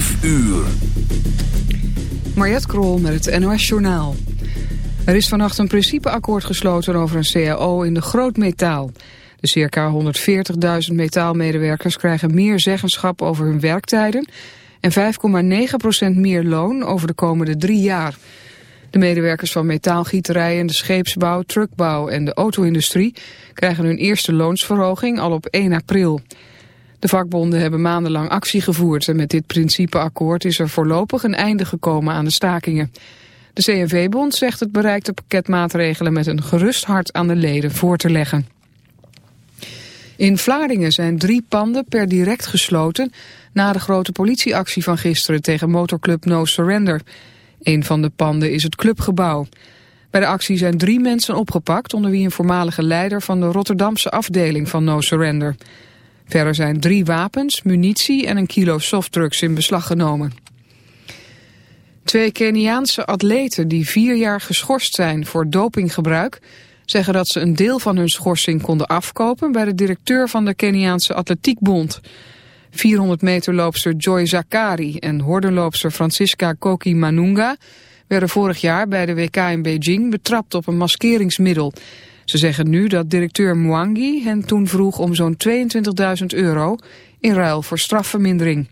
5 uur. Mariette Krol met het NOS Journaal. Er is vannacht een principeakkoord gesloten over een CAO in de grootmetaal. De circa 140.000 metaalmedewerkers krijgen meer zeggenschap over hun werktijden... en 5,9% meer loon over de komende drie jaar. De medewerkers van metaalgieterijen, de scheepsbouw, truckbouw en de auto-industrie... krijgen hun eerste loonsverhoging al op 1 april... De vakbonden hebben maandenlang actie gevoerd en met dit principeakkoord is er voorlopig een einde gekomen aan de stakingen. De CNV-bond zegt het bereikte pakket maatregelen met een gerust hart aan de leden voor te leggen. In Vlaardingen zijn drie panden per direct gesloten na de grote politieactie van gisteren tegen motorclub No Surrender. Een van de panden is het clubgebouw. Bij de actie zijn drie mensen opgepakt, onder wie een voormalige leider van de Rotterdamse afdeling van No Surrender. Verder zijn drie wapens, munitie en een kilo softdrugs in beslag genomen. Twee Keniaanse atleten die vier jaar geschorst zijn voor dopinggebruik... zeggen dat ze een deel van hun schorsing konden afkopen... bij de directeur van de Keniaanse Atletiekbond. 400 meter loopster Joy Zakari en hordenloopster Francisca Koki Manunga... werden vorig jaar bij de WK in Beijing betrapt op een maskeringsmiddel... Ze zeggen nu dat directeur Mwangi hen toen vroeg om zo'n 22.000 euro in ruil voor strafvermindering.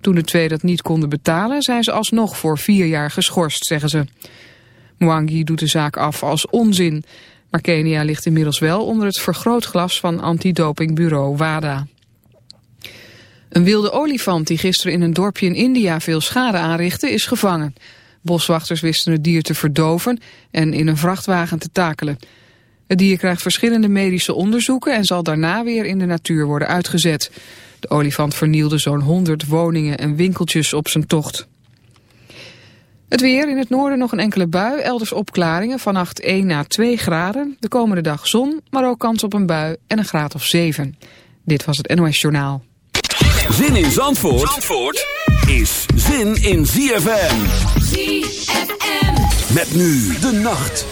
Toen de twee dat niet konden betalen zijn ze alsnog voor vier jaar geschorst, zeggen ze. Mwangi doet de zaak af als onzin, maar Kenia ligt inmiddels wel onder het vergrootglas van antidopingbureau WADA. Een wilde olifant die gisteren in een dorpje in India veel schade aanrichtte is gevangen. Boswachters wisten het dier te verdoven en in een vrachtwagen te takelen. Het dier krijgt verschillende medische onderzoeken en zal daarna weer in de natuur worden uitgezet. De olifant vernielde zo'n 100 woningen en winkeltjes op zijn tocht. Het weer, in het noorden nog een enkele bui, elders opklaringen, vannacht 1 na 2 graden. De komende dag zon, maar ook kans op een bui en een graad of 7. Dit was het NOS Journaal. Zin in Zandvoort, Zandvoort is zin in ZFM. ZFM. Met nu de nacht.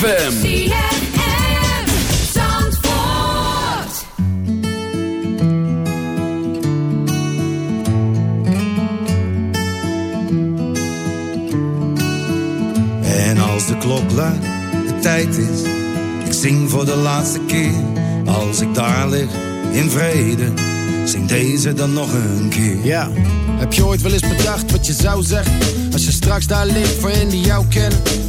ZFM. En als de klok laat, de tijd is, ik zing voor de laatste keer. Als ik daar lig, in vrede, zing deze dan nog een keer. Ja, heb je ooit wel eens bedacht wat je zou zeggen? Als je straks daar ligt voor hen die jou kennen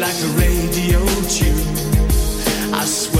like a radio tune. I swear.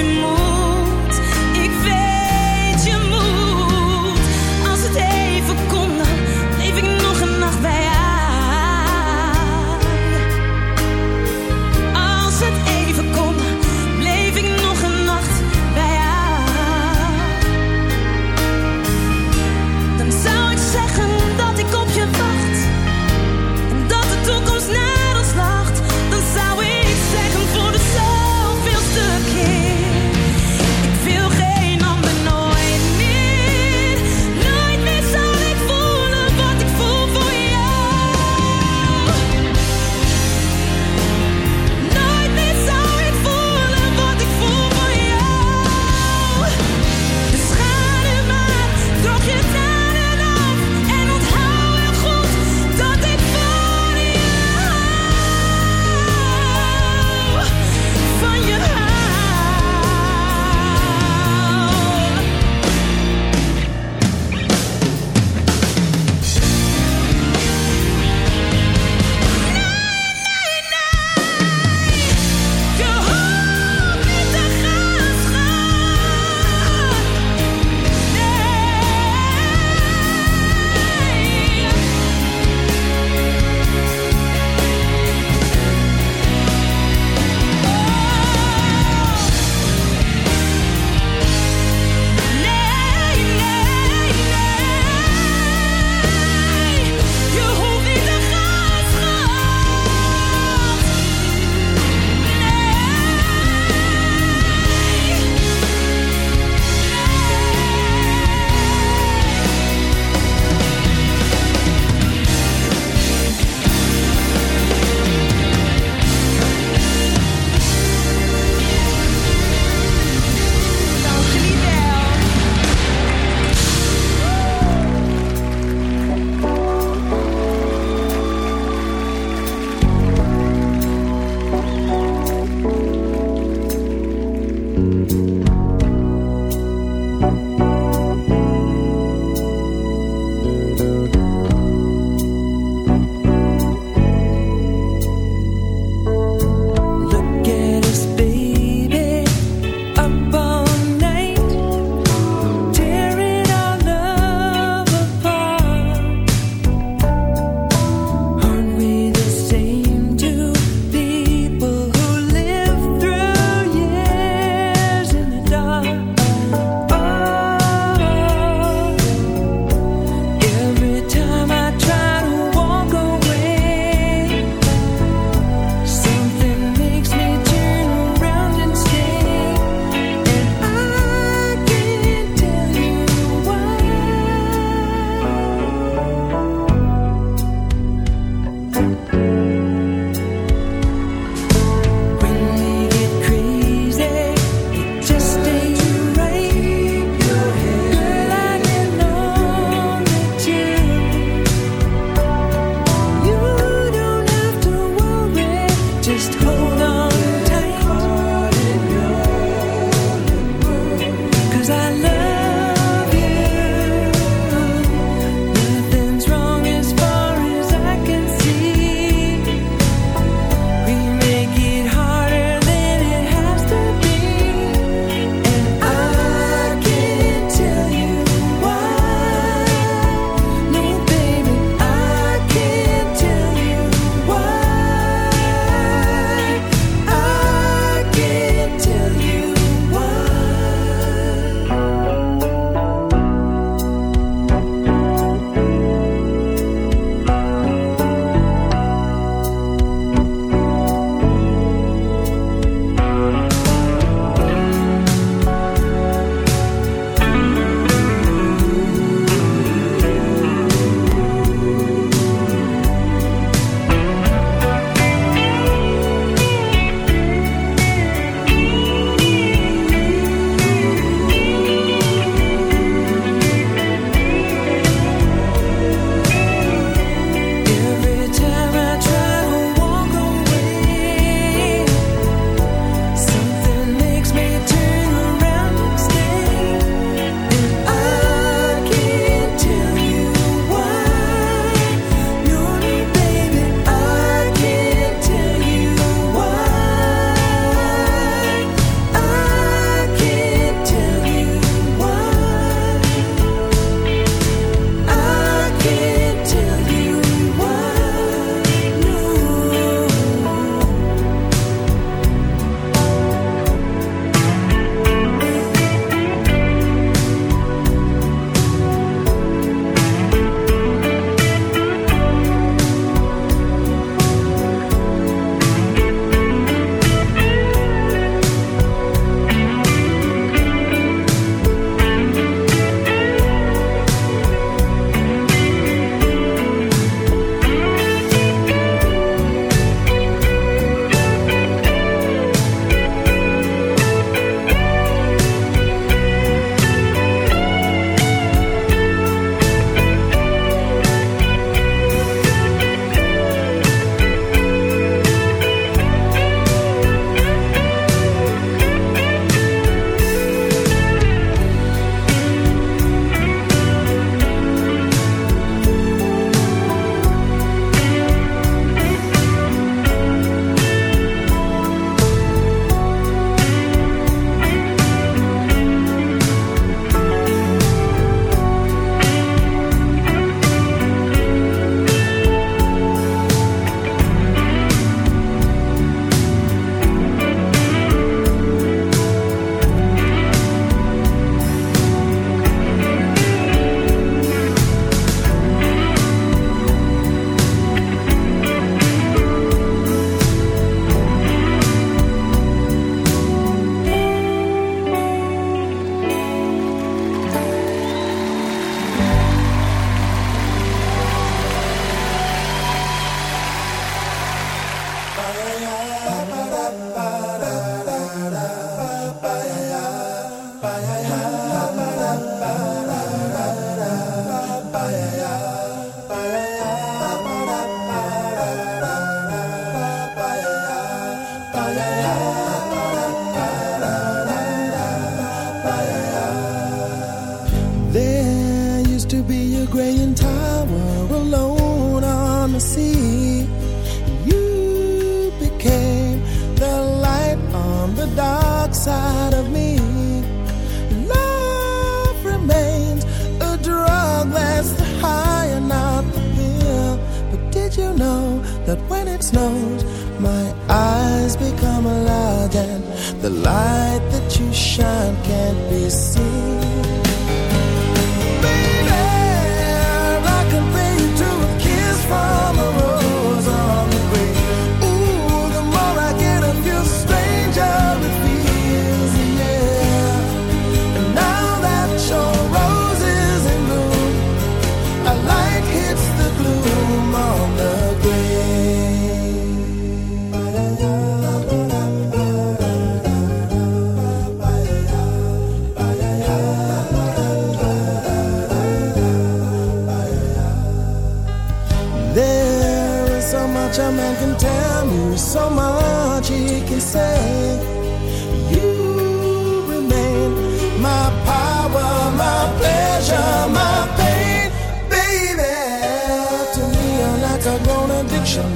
tu m'en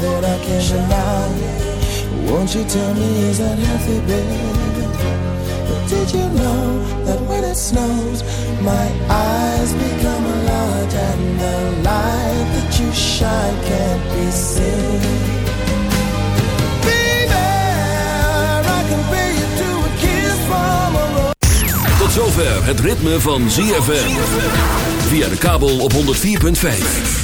that I can't deny. Won't you tell me, is that healthy, baby? But did you know that when it snows, my eyes become large and the light that you shine can't be seen? Baby, I compare you to a kiss from a rose. Tot zover het ritme van ZFM. Via de kabel op 104.5.